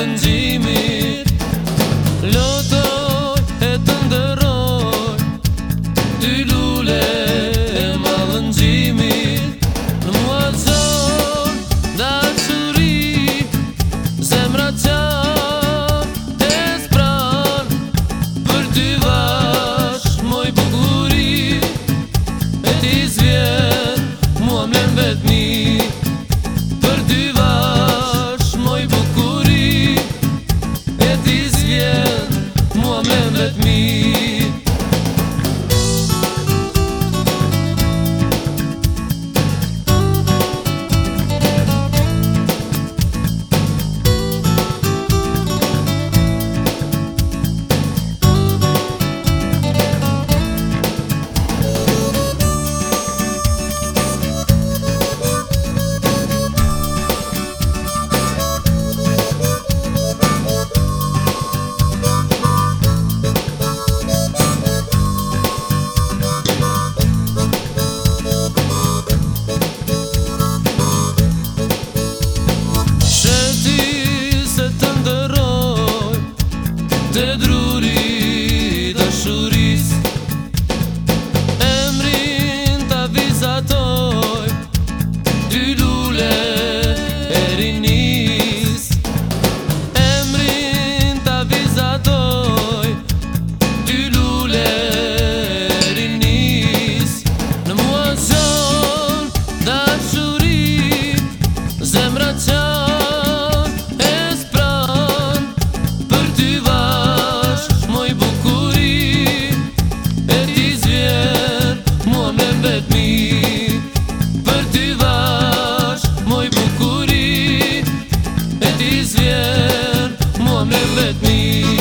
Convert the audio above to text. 曾经。të druri dashurisë Let me.